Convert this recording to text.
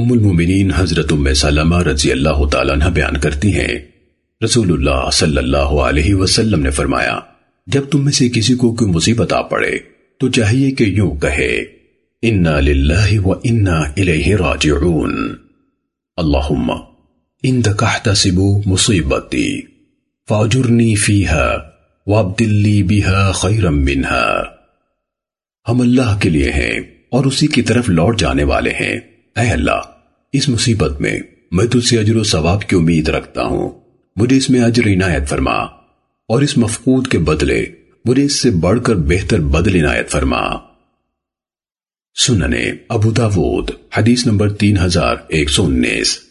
ام المومنین حضرت ام سلمہ رضی اللہ تعالیٰ عنہ بیان کرتی ہیں۔ رسول اللہ صلی اللہ علیہ وسلم نے فرمایا، جب تم میں سے کسی کو کوئی مصیبت آ پڑے، تو چاہیے کہ یوں کہے، انا للہ و انا الیہ راجعون۔ اللہم اندک احتسبو مصیبتی، فاجرنی فیہا وابدلی بیہا خیرم منہا۔ ہم اللہ کے لیے ہیں اور اسی کی طرف لوٹ جانے والے ہیں۔ اے اللہ، اس مصیبت میں میں تجھ سے اجر و ثواب کی امید رکھتا ہوں۔ مجھے اس میں اجر عنایت فرما اور اس مفقود کے بدلے مجھے اس سے بڑھ کر بہتر بدل عنایت فرما۔ سننے ابو داود، حدیث نمبر تین ہزار ایک سو انیس۔